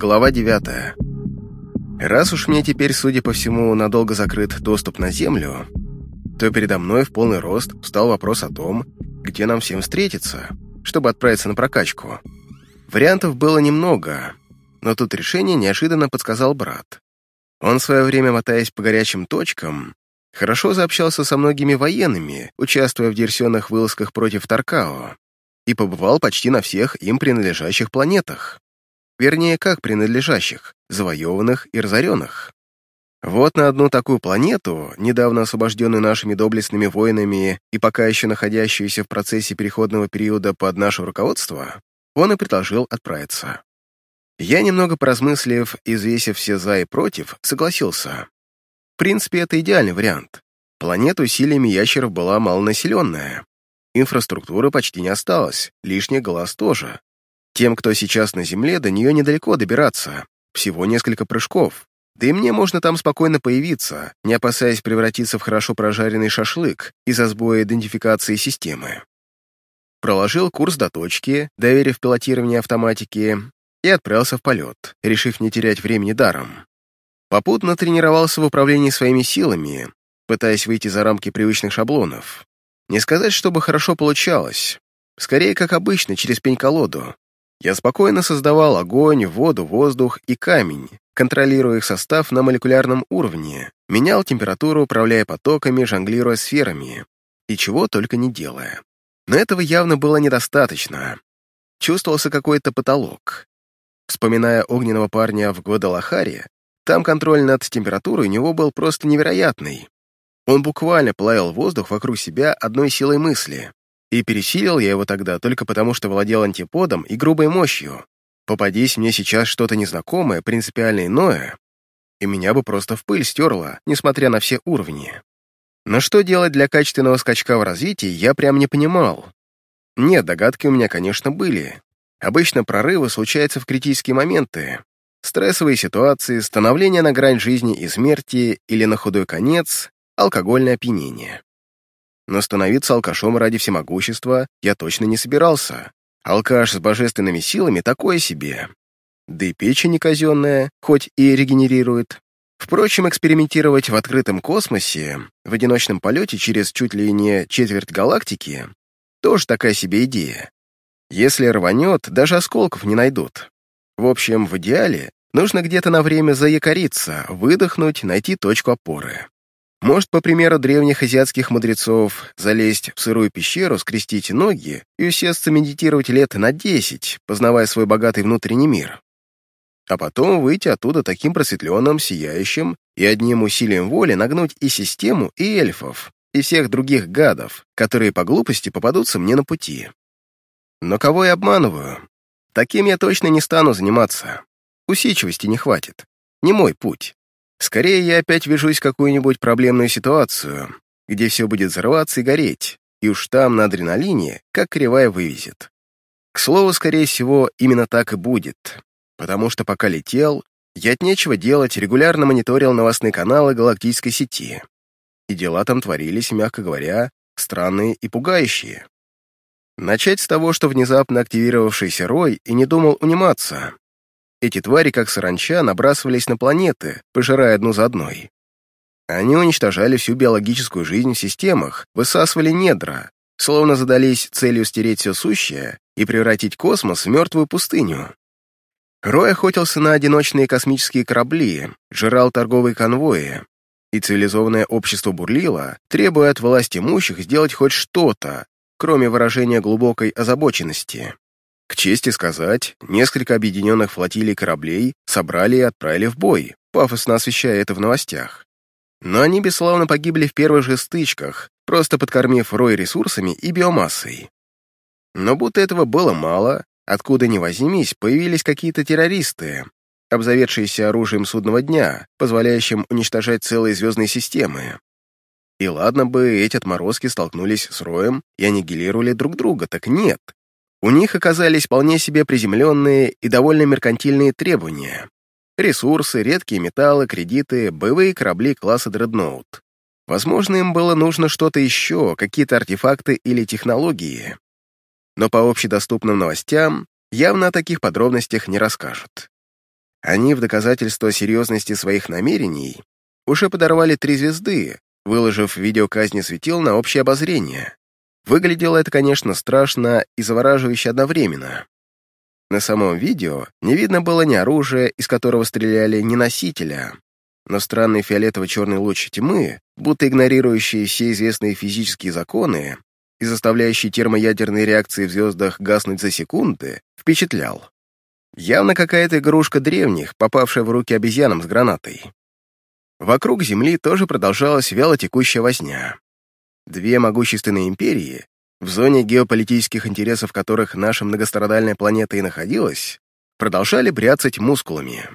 Глава 9. Раз уж мне теперь, судя по всему, надолго закрыт доступ на Землю, то передо мной в полный рост встал вопрос о том, где нам всем встретиться, чтобы отправиться на прокачку. Вариантов было немного, но тут решение неожиданно подсказал брат. Он в свое время, мотаясь по горячим точкам, хорошо заобщался со многими военными, участвуя в диверсионных вылазках против Таркао, и побывал почти на всех им принадлежащих планетах. Вернее, как принадлежащих, завоеванных и разоренных. Вот на одну такую планету, недавно освобожденную нашими доблестными воинами и пока еще находящуюся в процессе переходного периода под наше руководство, он и предложил отправиться. Я, немного поразмыслив и взвесив все «за» и «против», согласился. В принципе, это идеальный вариант. Планета усилиями ящеров была малонаселенная. Инфраструктуры почти не осталось, лишних глаз тоже. Тем, кто сейчас на Земле, до нее недалеко добираться, всего несколько прыжков. Да и мне можно там спокойно появиться, не опасаясь превратиться в хорошо прожаренный шашлык из-за сбоя идентификации системы. Проложил курс до точки, доверив пилотирование автоматики, и отправился в полет, решив не терять времени даром. Попутно тренировался в управлении своими силами, пытаясь выйти за рамки привычных шаблонов. Не сказать, чтобы хорошо получалось. Скорее, как обычно, через пень-колоду, я спокойно создавал огонь, воду, воздух и камень, контролируя их состав на молекулярном уровне, менял температуру, управляя потоками, жонглируя сферами, и чего только не делая. Но этого явно было недостаточно. Чувствовался какой-то потолок. Вспоминая огненного парня в Гвадалахаре, там контроль над температурой у него был просто невероятный. Он буквально плавил воздух вокруг себя одной силой мысли. И пересилил я его тогда только потому, что владел антиподом и грубой мощью. Попадись мне сейчас что-то незнакомое, принципиально иное, и меня бы просто в пыль стерло, несмотря на все уровни. Но что делать для качественного скачка в развитии, я прям не понимал. Нет, догадки у меня, конечно, были. Обычно прорывы случаются в критические моменты. Стрессовые ситуации, становление на грань жизни и смерти или на худой конец, алкогольное опьянение. Но становиться алкашом ради всемогущества я точно не собирался. Алкаш с божественными силами такое себе. Да и печень казенная, хоть и регенерирует. Впрочем, экспериментировать в открытом космосе, в одиночном полете через чуть ли не четверть галактики, тоже такая себе идея. Если рванет, даже осколков не найдут. В общем, в идеале нужно где-то на время заякориться, выдохнуть, найти точку опоры. Может, по примеру древних азиатских мудрецов, залезть в сырую пещеру, скрестить ноги и усесться медитировать лет на десять, познавая свой богатый внутренний мир. А потом выйти оттуда таким просветленным, сияющим и одним усилием воли нагнуть и систему, и эльфов, и всех других гадов, которые по глупости попадутся мне на пути. Но кого я обманываю? Таким я точно не стану заниматься. Усидчивости не хватит. Не мой путь. Скорее, я опять вяжусь в какую-нибудь проблемную ситуацию, где все будет взрываться и гореть, и уж там на адреналине, как кривая вывезет. К слову, скорее всего, именно так и будет, потому что пока летел, я от нечего делать регулярно мониторил новостные каналы галактической сети, и дела там творились, мягко говоря, странные и пугающие. Начать с того, что внезапно активировавшийся Рой и не думал униматься, эти твари, как саранча, набрасывались на планеты, пожирая одну за одной. Они уничтожали всю биологическую жизнь в системах, высасывали недра, словно задались целью стереть все сущее и превратить космос в мертвую пустыню. Рой охотился на одиночные космические корабли, жрал торговые конвои, и цивилизованное общество бурлило, требуя от власти имущих сделать хоть что-то, кроме выражения глубокой озабоченности. К чести сказать, несколько объединенных флотилий кораблей собрали и отправили в бой, пафосно освещая это в новостях. Но они бесславно погибли в первых же стычках, просто подкормив рой ресурсами и биомассой. Но будто этого было мало, откуда ни возьмись, появились какие-то террористы, обзаведшиеся оружием судного дня, позволяющим уничтожать целые звездные системы. И ладно бы эти отморозки столкнулись с роем и аннигилировали друг друга, так нет. У них оказались вполне себе приземленные и довольно меркантильные требования. Ресурсы, редкие металлы, кредиты, боевые корабли класса дредноут. Возможно, им было нужно что-то еще, какие-то артефакты или технологии. Но по общедоступным новостям явно о таких подробностях не расскажут. Они в доказательство серьезности своих намерений уже подорвали три звезды, выложив видео казни светил на общее обозрение. Выглядело это, конечно, страшно и завораживающе одновременно. На самом видео не видно было ни оружия, из которого стреляли, ни носителя, но странный фиолетово-черный луч тьмы, будто игнорирующий все известные физические законы и заставляющий термоядерные реакции в звездах гаснуть за секунды, впечатлял. Явно какая-то игрушка древних, попавшая в руки обезьянам с гранатой. Вокруг Земли тоже продолжалась вяло текущая возня. Две могущественные империи, в зоне геополитических интересов которых наша многострадальная планета и находилась, продолжали бряцать мускулами.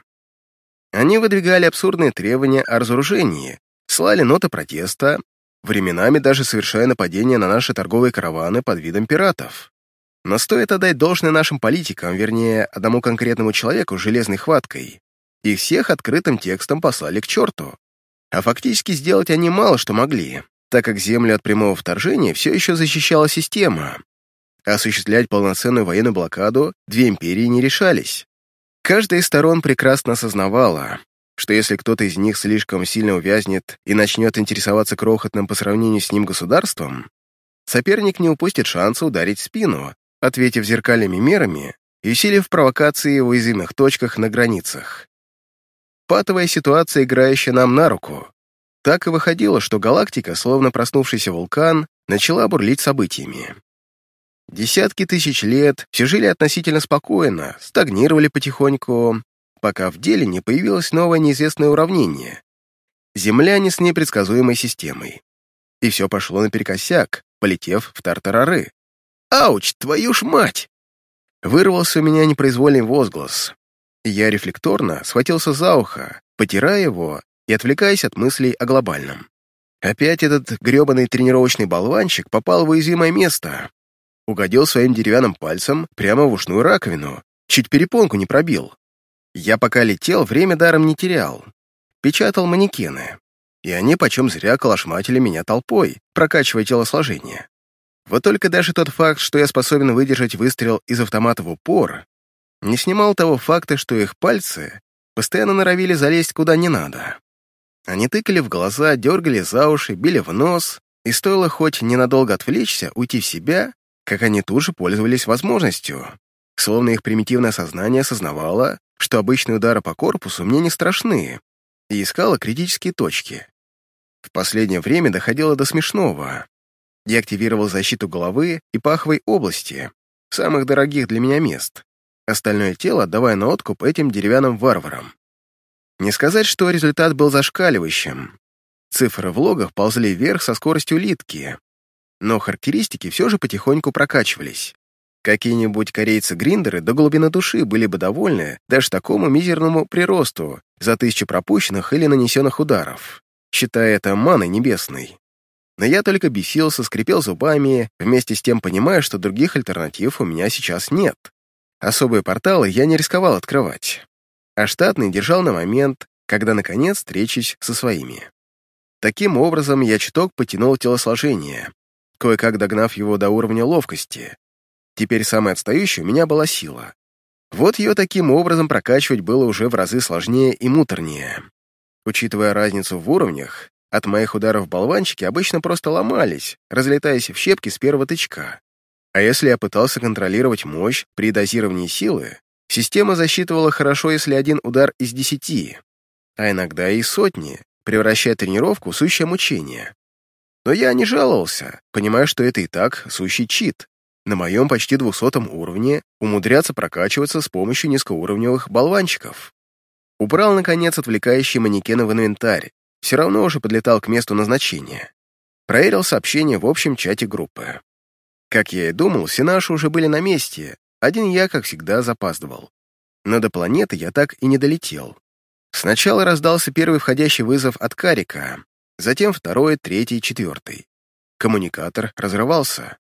Они выдвигали абсурдные требования о разоружении, слали ноты протеста, временами даже совершая нападения на наши торговые караваны под видом пиратов. Но стоит отдать должное нашим политикам, вернее, одному конкретному человеку с железной хваткой. и всех открытым текстом послали к черту. А фактически сделать они мало что могли, так как землю от прямого вторжения все еще защищала система. Осуществлять полноценную военную блокаду две империи не решались. Каждая из сторон прекрасно осознавала, что если кто-то из них слишком сильно увязнет и начнет интересоваться крохотным по сравнению с ним государством, соперник не упустит шанса ударить в спину, ответив зеркальными мерами и усилив провокации в уязвимых точках на границах. Патовая ситуация, играющая нам на руку. Так и выходило, что галактика, словно проснувшийся вулкан, начала бурлить событиями. Десятки тысяч лет все жили относительно спокойно, стагнировали потихоньку, пока в деле не появилось новое неизвестное уравнение. Земля не с непредсказуемой системой. И все пошло наперекосяк, полетев в тартарары. «Ауч, твою ж мать!» Вырвался у меня непроизвольный возглас. Я рефлекторно схватился за ухо, потирая его и отвлекаясь от мыслей о глобальном. Опять этот грёбаный тренировочный болванчик попал в уязвимое место. Угодил своим деревянным пальцем прямо в ушную раковину, чуть перепонку не пробил. Я пока летел, время даром не терял. Печатал манекены, и они почем зря колошматили меня толпой, прокачивая телосложение. Вот только даже тот факт, что я способен выдержать выстрел из автомата в упор, не снимал того факта, что их пальцы постоянно норовили залезть куда не надо. Они тыкали в глаза, дергали за уши, били в нос, и стоило хоть ненадолго отвлечься, уйти в себя, как они тут же пользовались возможностью. Словно их примитивное сознание осознавало, что обычные удары по корпусу мне не страшны, и искало критические точки. В последнее время доходило до смешного. Я активировал защиту головы и паховой области, самых дорогих для меня мест, остальное тело отдавая на откуп этим деревянным варварам. Не сказать, что результат был зашкаливающим. Цифры в логах ползли вверх со скоростью литки, но характеристики все же потихоньку прокачивались. Какие-нибудь корейцы-гриндеры до глубины души были бы довольны даже такому мизерному приросту за тысячу пропущенных или нанесенных ударов, считая это маной небесной. Но я только бесился, скрипел зубами, вместе с тем понимая, что других альтернатив у меня сейчас нет. Особые порталы я не рисковал открывать, а штатный держал на момент, когда, наконец, встречусь со своими. Таким образом, я чуток потянул телосложение, кое-как догнав его до уровня ловкости. Теперь самой отстающей у меня была сила. Вот ее таким образом прокачивать было уже в разы сложнее и муторнее. Учитывая разницу в уровнях, от моих ударов болванчики обычно просто ломались, разлетаясь в щепки с первого тычка. А если я пытался контролировать мощь при дозировании силы, система засчитывала хорошо, если один удар из десяти, а иногда и сотни, превращая тренировку в сущее мучение. Но я не жаловался, понимая, что это и так сущий чит. На моем почти двухсотом уровне умудряться прокачиваться с помощью низкоуровневых болванчиков. Убрал, наконец, отвлекающие манекены в инвентарь, все равно уже подлетал к месту назначения. Проверил сообщение в общем чате группы. Как я и думал, все наши уже были на месте, один я, как всегда, запаздывал. Но до планеты я так и не долетел. Сначала раздался первый входящий вызов от Карика, затем второй, третий, четвертый. Коммуникатор разрывался.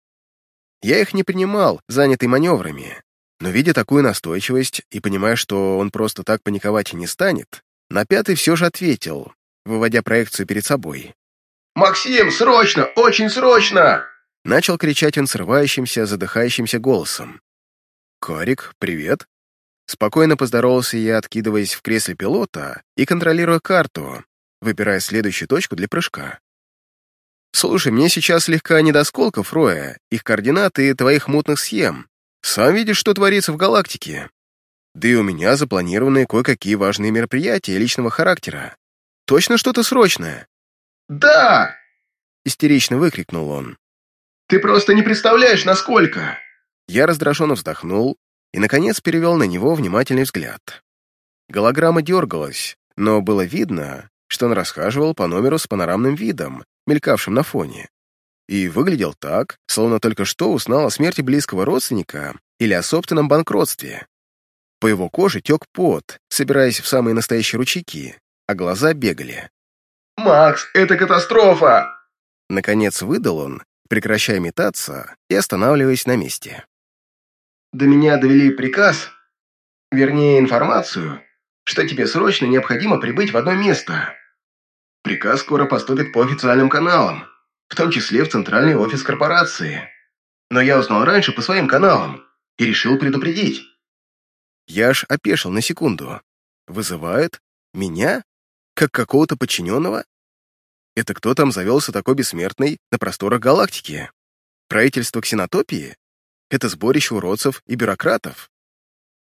Я их не принимал, занятый маневрами, но, видя такую настойчивость и понимая, что он просто так паниковать не станет, на пятый все же ответил, выводя проекцию перед собой. «Максим, срочно! Очень срочно!» Начал кричать он срывающимся, задыхающимся голосом. «Карик, привет!» Спокойно поздоровался я, откидываясь в кресле пилота и контролируя карту, выбирая следующую точку для прыжка. «Слушай, мне сейчас слегка не до сколков, Роя, их координаты и твоих мутных схем. Сам видишь, что творится в галактике. Да и у меня запланированы кое-какие важные мероприятия личного характера. Точно что-то срочное?» «Да!» — истерично выкрикнул он. «Ты просто не представляешь, насколько!» Я раздраженно вздохнул и, наконец, перевел на него внимательный взгляд. Голограмма дергалась, но было видно, что он расхаживал по номеру с панорамным видом, мелькавшим на фоне, и выглядел так, словно только что узнал о смерти близкого родственника или о собственном банкротстве. По его коже тек пот, собираясь в самые настоящие ручейки, а глаза бегали. «Макс, это катастрофа!» Наконец выдал он, прекращая метаться и останавливаясь на месте. «До меня довели приказ, вернее информацию, что тебе срочно необходимо прибыть в одно место. Приказ скоро поступит по официальным каналам, в том числе в центральный офис корпорации. Но я узнал раньше по своим каналам и решил предупредить». Я аж опешил на секунду. «Вызывает? Меня? Как какого-то подчиненного?» Это кто там завелся такой бессмертный на просторах галактики? Правительство ксенотопии? Это сборище уродцев и бюрократов?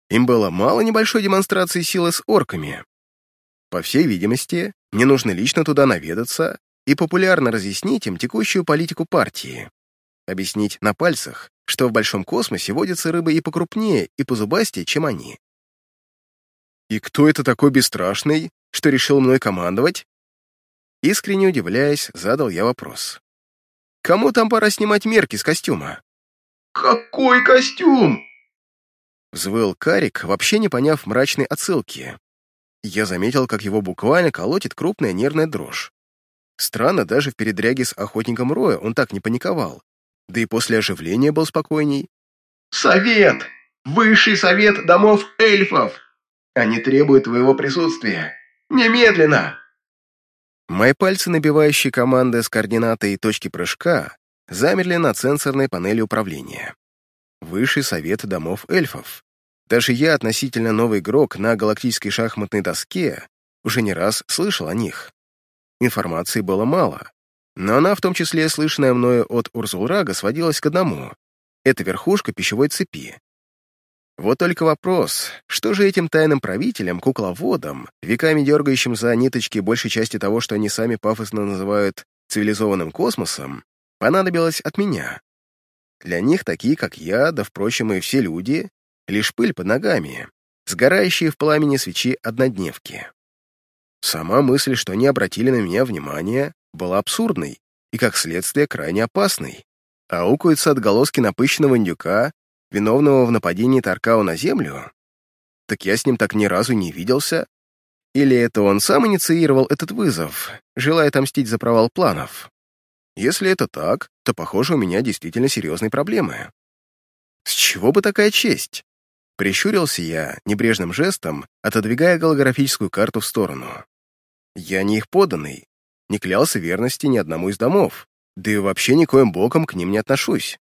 Им было мало небольшой демонстрации силы с орками. По всей видимости, мне нужно лично туда наведаться и популярно разъяснить им текущую политику партии. Объяснить на пальцах, что в большом космосе водятся рыбы и покрупнее, и позубастее, чем они. И кто это такой бесстрашный, что решил мной командовать? Искренне удивляясь, задал я вопрос. «Кому там пора снимать мерки с костюма?» «Какой костюм?» Взвыл Карик, вообще не поняв мрачной отсылки. Я заметил, как его буквально колотит крупная нервная дрожь. Странно, даже в передряге с охотником Роя он так не паниковал. Да и после оживления был спокойней. «Совет! Высший совет домов эльфов! Они требуют твоего присутствия! Немедленно!» Мои пальцы, набивающие команды с координатой точки прыжка, замерли над сенсорной панели управления. Высший совет домов эльфов. Даже я, относительно новый игрок на галактической шахматной доске, уже не раз слышал о них. Информации было мало, но она, в том числе слышанная мною от Урзулрага, сводилась к одному. Это верхушка пищевой цепи, вот только вопрос, что же этим тайным правителям, кукловодам, веками дергающим за ниточки большей части того, что они сами пафосно называют цивилизованным космосом, понадобилось от меня? Для них такие, как я, да, впрочем, и все люди, лишь пыль под ногами, сгорающие в пламени свечи однодневки. Сама мысль, что они обратили на меня внимание, была абсурдной и, как следствие, крайне опасной. Аукаются отголоски напыщенного индюка, виновного в нападении Таркау на Землю? Так я с ним так ни разу не виделся. Или это он сам инициировал этот вызов, желая отомстить за провал планов? Если это так, то, похоже, у меня действительно серьезные проблемы. С чего бы такая честь? Прищурился я небрежным жестом, отодвигая голографическую карту в сторону. Я не их поданный, не клялся верности ни одному из домов, да и вообще никоим боком к ним не отношусь.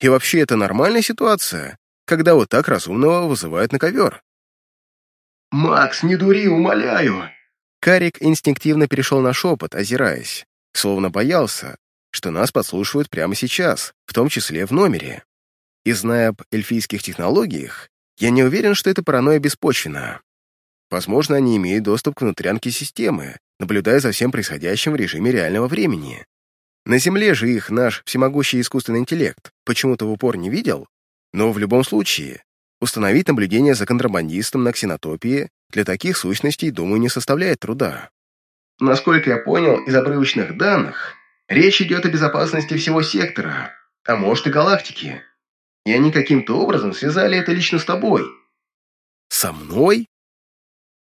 И вообще это нормальная ситуация, когда вот так разумного вызывают на ковер. «Макс, не дури, умоляю!» Карик инстинктивно перешел на шепот, озираясь, словно боялся, что нас подслушивают прямо сейчас, в том числе в номере. И зная об эльфийских технологиях, я не уверен, что это паранойя беспочвена. Возможно, они имеют доступ к внутрянке системы, наблюдая за всем происходящим в режиме реального времени. На Земле же их наш всемогущий искусственный интеллект почему-то в упор не видел, но в любом случае установить наблюдение за контрабандистом на ксенотопии для таких сущностей, думаю, не составляет труда. Насколько я понял из обрывочных данных, речь идет о безопасности всего сектора, а может и галактики. И они каким-то образом связали это лично с тобой. Со мной?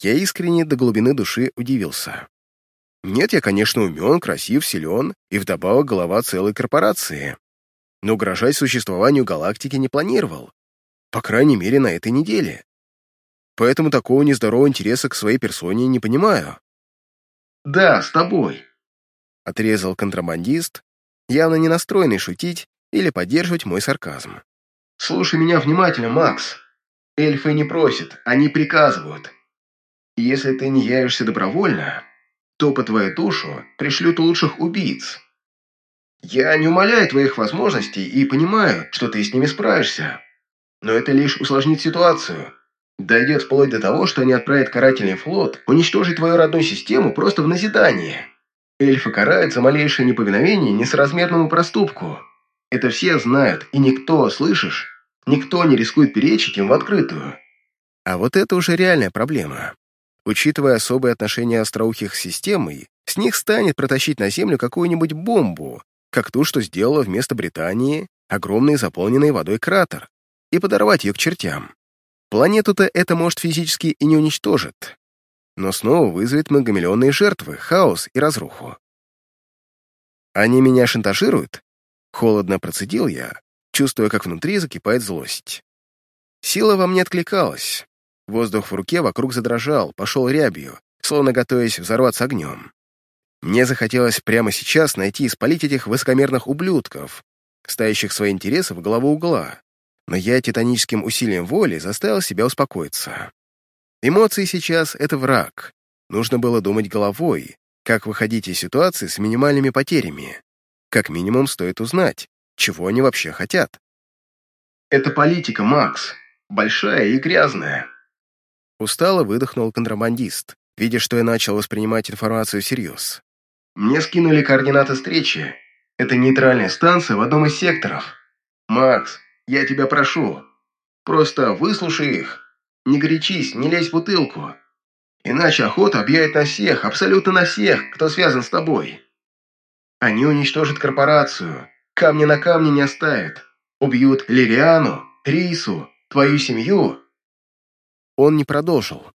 Я искренне до глубины души удивился. Нет, я, конечно, умен, красив, силен и вдобавок голова целой корпорации. Но угрожать существованию галактики не планировал. По крайней мере, на этой неделе. Поэтому такого нездорового интереса к своей персоне не понимаю. «Да, с тобой», — отрезал контрабандист, явно не настроенный шутить или поддерживать мой сарказм. «Слушай меня внимательно, Макс. Эльфы не просят, они приказывают. Если ты не явишься добровольно, то по твою душу пришлют лучших убийц. Я не умаляю твоих возможностей и понимаю, что ты с ними справишься. Но это лишь усложнит ситуацию. Дойдет вплоть до того, что они отправят карательный флот уничтожить твою родную систему просто в назидание. Эльфы карают за малейшее неповиновение несоразмерному проступку. Это все знают, и никто, слышишь, никто не рискует перечить им в открытую. А вот это уже реальная проблема. Учитывая особые отношения остроухих с системой, с них станет протащить на Землю какую-нибудь бомбу, как ту, что сделала вместо Британии огромный заполненный водой кратер, и подорвать ее к чертям. Планету-то это, может, физически и не уничтожит, но снова вызовет многомиллионные жертвы, хаос и разруху. Они меня шантажируют? Холодно процедил я, чувствуя, как внутри закипает злость. Сила во мне откликалась. Воздух в руке вокруг задрожал, пошел рябью, словно готовясь взорваться огнем. Мне захотелось прямо сейчас найти и спалить этих высокомерных ублюдков, ставящих свои интересы в главу угла. Но я титаническим усилием воли заставил себя успокоиться. Эмоции сейчас — это враг. Нужно было думать головой, как выходить из ситуации с минимальными потерями. Как минимум стоит узнать, чего они вообще хотят. «Это политика, Макс. Большая и грязная». Устало выдохнул контрабандист, видя, что я начал воспринимать информацию всерьез. Мне скинули координаты встречи. Это нейтральная станция в одном из секторов. Макс, я тебя прошу, просто выслушай их. Не горячись, не лезь в бутылку. Иначе охота объявит на всех, абсолютно на всех, кто связан с тобой. Они уничтожат корпорацию, камни на камне не оставят. Убьют Лириану, Рису, твою семью. Он не продолжил.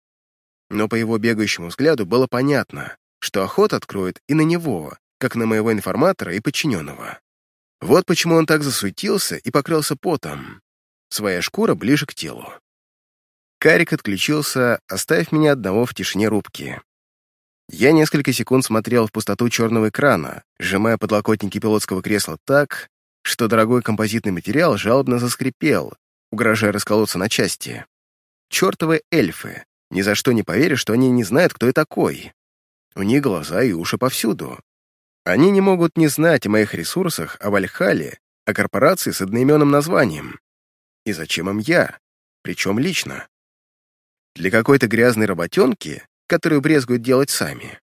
Но по его бегающему взгляду было понятно, что охот откроет и на него, как на моего информатора и подчиненного. Вот почему он так засуетился и покрылся потом. Своя шкура ближе к телу. Карик отключился, оставив меня одного в тишине рубки. Я несколько секунд смотрел в пустоту черного экрана, сжимая подлокотники пилотского кресла так, что дорогой композитный материал жалобно заскрипел, угрожая расколоться на части. Чертовы эльфы. Ни за что не поверю, что они не знают, кто я такой. У них глаза и уши повсюду. Они не могут не знать о моих ресурсах, о Вальхале, о корпорации с одноименным названием. И зачем им я? Причем лично. Для какой-то грязной работенки, которую брезгуют делать сами.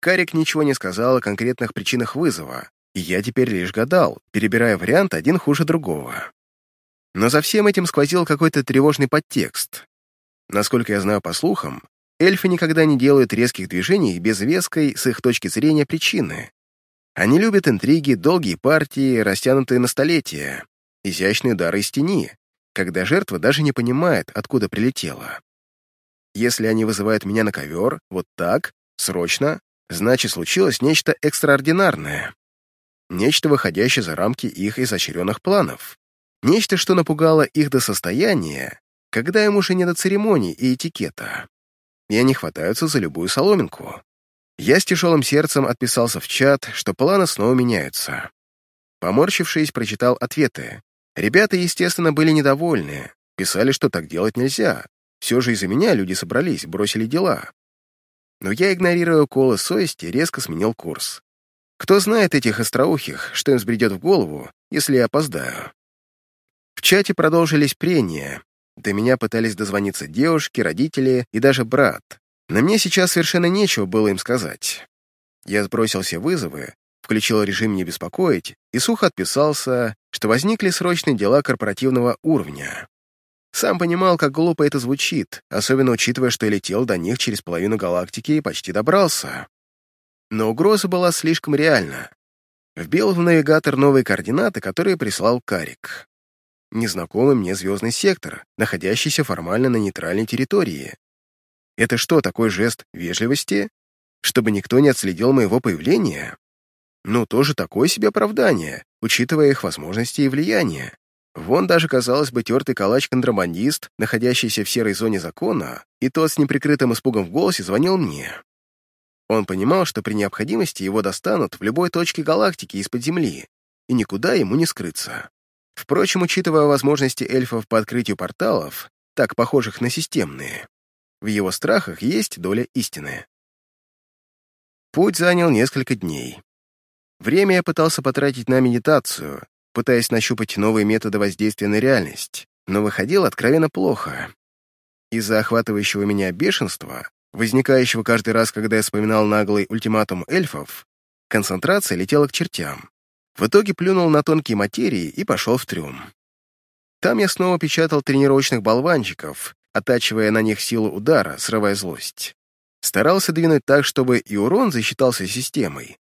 Карик ничего не сказал о конкретных причинах вызова, и я теперь лишь гадал, перебирая вариант один хуже другого. Но за всем этим сквозил какой-то тревожный подтекст. Насколько я знаю по слухам, Эльфы никогда не делают резких движений без веской, с их точки зрения, причины. Они любят интриги, долгие партии, растянутые на столетия, изящные удары из тени, когда жертва даже не понимает, откуда прилетела. Если они вызывают меня на ковер, вот так, срочно, значит, случилось нечто экстраординарное. Нечто, выходящее за рамки их изощренных планов. Нечто, что напугало их до состояния, когда им уже не до церемоний и этикета и они хватаются за любую соломинку. Я с тяжелым сердцем отписался в чат, что планы снова меняются. Поморщившись, прочитал ответы. Ребята, естественно, были недовольны, писали, что так делать нельзя. Все же из-за меня люди собрались, бросили дела. Но я, игнорируя уколы совести, резко сменил курс. Кто знает этих остроухих, что им сбредет в голову, если я опоздаю. В чате продолжились прения, до меня пытались дозвониться девушки, родители и даже брат. На мне сейчас совершенно нечего было им сказать. Я сбросил все вызовы, включил режим «Не беспокоить» и сухо отписался, что возникли срочные дела корпоративного уровня. Сам понимал, как глупо это звучит, особенно учитывая, что я летел до них через половину галактики и почти добрался. Но угроза была слишком реальна. Вбил в навигатор новые координаты, которые прислал Карик незнакомый мне звездный сектор, находящийся формально на нейтральной территории. Это что, такой жест вежливости? Чтобы никто не отследил моего появления? Ну, тоже такое себе оправдание, учитывая их возможности и влияние. Вон даже, казалось бы, тертый калач-контрабандист, находящийся в серой зоне закона, и тот с неприкрытым испугом в голосе звонил мне. Он понимал, что при необходимости его достанут в любой точке галактики из-под Земли, и никуда ему не скрыться. Впрочем, учитывая возможности эльфов по открытию порталов, так похожих на системные. В его страхах есть доля истины. Путь занял несколько дней. Время я пытался потратить на медитацию, пытаясь нащупать новые методы воздействия на реальность, но выходило откровенно плохо. Из-за охватывающего меня бешенства, возникающего каждый раз, когда я вспоминал наглый ультиматум эльфов, концентрация летела к чертям. В итоге плюнул на тонкие материи и пошел в трюм. Там я снова печатал тренировочных болванчиков, оттачивая на них силу удара, срывая злость. Старался двинуть так, чтобы и урон засчитался системой,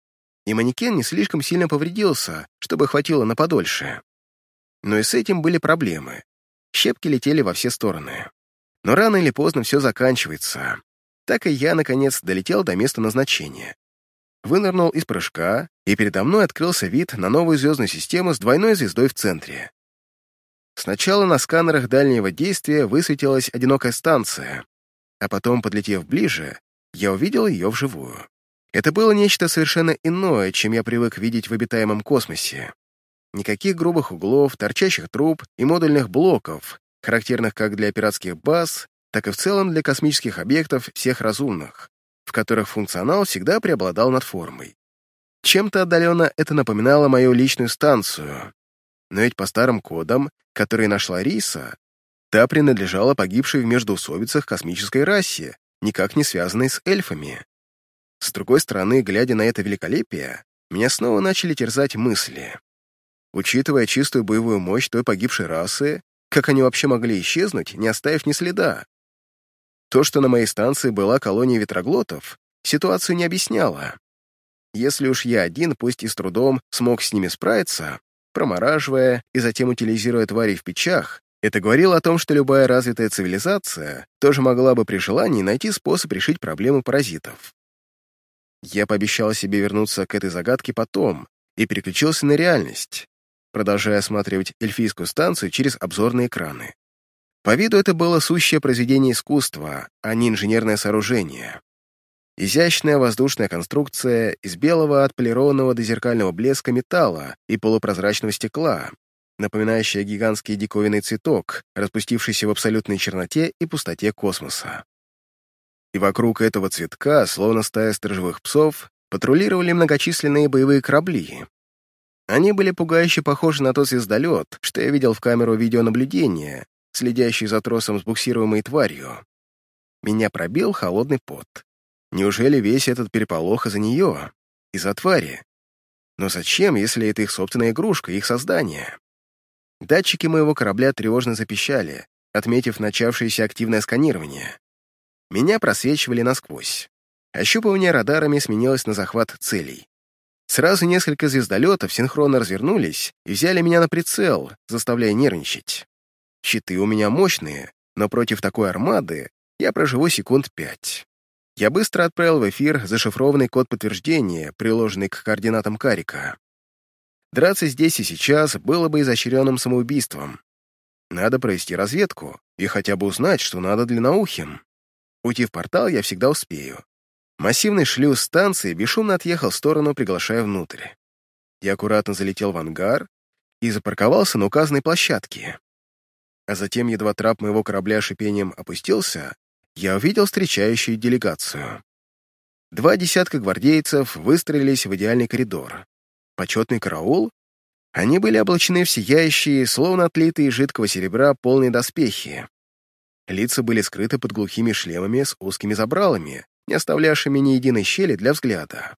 и манекен не слишком сильно повредился, чтобы хватило на подольше. Но и с этим были проблемы. Щепки летели во все стороны. Но рано или поздно все заканчивается. Так и я, наконец, долетел до места назначения. Вынырнул из прыжка, и передо мной открылся вид на новую звездную систему с двойной звездой в центре. Сначала на сканерах дальнего действия высветилась одинокая станция, а потом, подлетев ближе, я увидел ее вживую. Это было нечто совершенно иное, чем я привык видеть в обитаемом космосе. Никаких грубых углов, торчащих труб и модульных блоков, характерных как для пиратских баз, так и в целом для космических объектов всех разумных, в которых функционал всегда преобладал над формой. Чем-то отдаленно это напоминало мою личную станцию, но ведь по старым кодам, которые нашла Риса, та принадлежала погибшей в междоусобицах космической расе, никак не связанной с эльфами. С другой стороны, глядя на это великолепие, меня снова начали терзать мысли. Учитывая чистую боевую мощь той погибшей расы, как они вообще могли исчезнуть, не оставив ни следа? То, что на моей станции была колония ветроглотов, ситуацию не объясняло. Если уж я один, пусть и с трудом, смог с ними справиться, промораживая и затем утилизируя тварей в печах, это говорило о том, что любая развитая цивилизация тоже могла бы при желании найти способ решить проблему паразитов. Я пообещал себе вернуться к этой загадке потом и переключился на реальность, продолжая осматривать эльфийскую станцию через обзорные экраны. По виду это было сущее произведение искусства, а не инженерное сооружение. Изящная воздушная конструкция из белого отполированного до зеркального блеска металла и полупрозрачного стекла, напоминающая гигантский диковинный цветок, распустившийся в абсолютной черноте и пустоте космоса. И вокруг этого цветка, словно стая сторожевых псов, патрулировали многочисленные боевые корабли. Они были пугающе похожи на тот звездолет, что я видел в камеру видеонаблюдения, следящий за тросом с буксируемой тварью. Меня пробил холодный пот. Неужели весь этот переполох из-за нее? Из-за твари? Но зачем, если это их собственная игрушка, их создание? Датчики моего корабля тревожно запищали, отметив начавшееся активное сканирование. Меня просвечивали насквозь. Ощупывание радарами сменилось на захват целей. Сразу несколько звездолетов синхронно развернулись и взяли меня на прицел, заставляя нервничать. Щиты у меня мощные, но против такой армады я проживу секунд пять. Я быстро отправил в эфир зашифрованный код подтверждения, приложенный к координатам Карика. Драться здесь и сейчас было бы изощренным самоубийством. Надо провести разведку и хотя бы узнать, что надо для длинноухим. Уйти в портал я всегда успею. Массивный шлюз станции бесшумно отъехал в сторону, приглашая внутрь. Я аккуратно залетел в ангар и запарковался на указанной площадке. А затем, едва трап моего корабля шипением опустился, я увидел встречающую делегацию. Два десятка гвардейцев выстроились в идеальный коридор почетный караул, они были облачены в сияющие, словно отлитые жидкого серебра, полные доспехи. Лица были скрыты под глухими шлемами с узкими забралами, не оставлявшими ни единой щели для взгляда.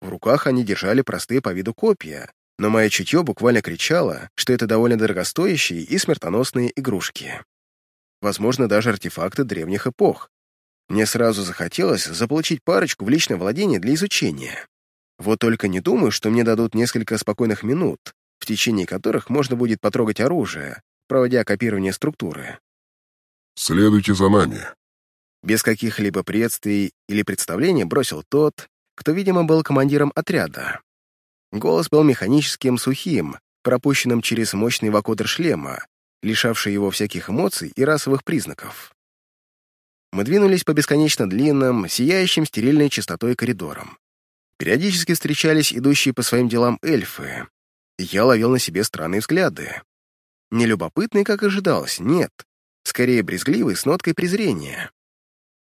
В руках они держали простые по виду копья, но мое чутье буквально кричало, что это довольно дорогостоящие и смертоносные игрушки. Возможно, даже артефакты древних эпох. Мне сразу захотелось заполучить парочку в личное владение для изучения. Вот только не думаю, что мне дадут несколько спокойных минут, в течение которых можно будет потрогать оружие, проводя копирование структуры. «Следуйте за нами». Без каких-либо приветствий или представлений бросил тот, кто, видимо, был командиром отряда. Голос был механическим, сухим, пропущенным через мощный вакодер шлема, лишавший его всяких эмоций и расовых признаков. Мы двинулись по бесконечно длинным, сияющим стерильной чистотой коридорам. Периодически встречались идущие по своим делам эльфы, я ловил на себе странные взгляды. Не любопытные, как ожидалось, нет. Скорее брезгливый, с ноткой презрения.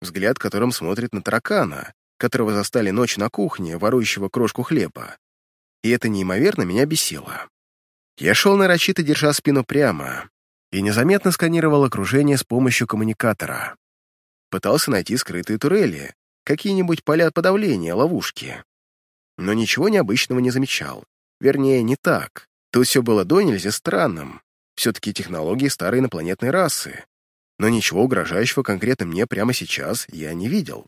Взгляд, которым смотрит на таракана, которого застали ночь на кухне, ворующего крошку хлеба. И это неимоверно меня бесило. Я шел нарочито, держа спину прямо, и незаметно сканировал окружение с помощью коммуникатора. Пытался найти скрытые турели, какие-нибудь поля подавления, ловушки. Но ничего необычного не замечал. Вернее, не так. Тут все было до нельзя странным. Все-таки технологии старой инопланетной расы. Но ничего угрожающего конкретно мне прямо сейчас я не видел.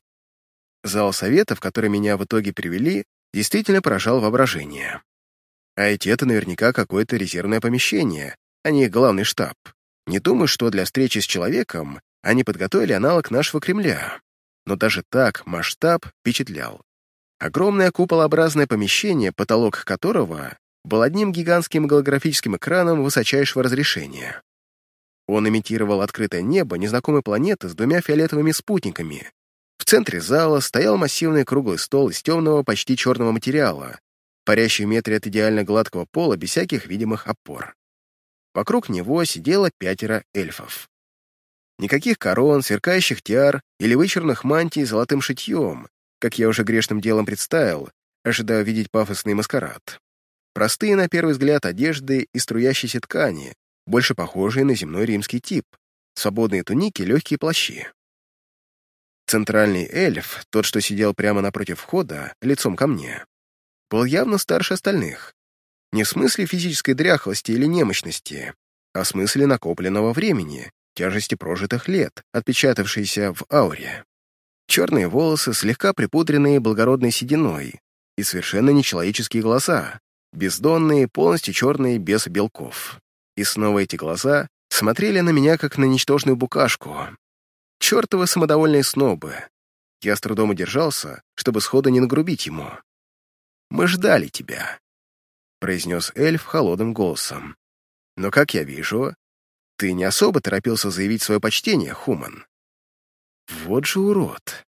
Зал совета, в который меня в итоге привели, действительно поражал воображение. А ведь это наверняка какое-то резервное помещение, а не главный штаб. Не думаю, что для встречи с человеком они подготовили аналог нашего Кремля. Но даже так масштаб впечатлял. Огромное куполообразное помещение, потолок которого был одним гигантским голографическим экраном высочайшего разрешения. Он имитировал открытое небо незнакомой планеты с двумя фиолетовыми спутниками. В центре зала стоял массивный круглый стол из темного, почти черного материала, парящий в метре от идеально гладкого пола без всяких видимых опор. Вокруг него сидело пятеро эльфов. Никаких корон, сверкающих тиар или вычурных мантий с золотым шитьем, как я уже грешным делом представил, ожидая увидеть пафосный маскарад. Простые, на первый взгляд, одежды и струящиеся ткани, больше похожие на земной римский тип, свободные туники, легкие плащи. Центральный эльф, тот, что сидел прямо напротив входа, лицом ко мне, был явно старше остальных. Не в смысле физической дряхлости или немощности, а в смысле накопленного времени, тяжести прожитых лет, отпечатавшейся в ауре. Черные волосы, слегка припудренные благородной сединой, и совершенно нечеловеческие глаза, бездонные, полностью черные, без белков. И снова эти глаза смотрели на меня, как на ничтожную букашку. Чертовы самодовольные снобы. Я с трудом удержался, чтобы сходу не нагрубить ему. «Мы ждали тебя», — произнес эльф холодным голосом. «Но, как я вижу, ты не особо торопился заявить свое почтение, Хуман». Вот же урод.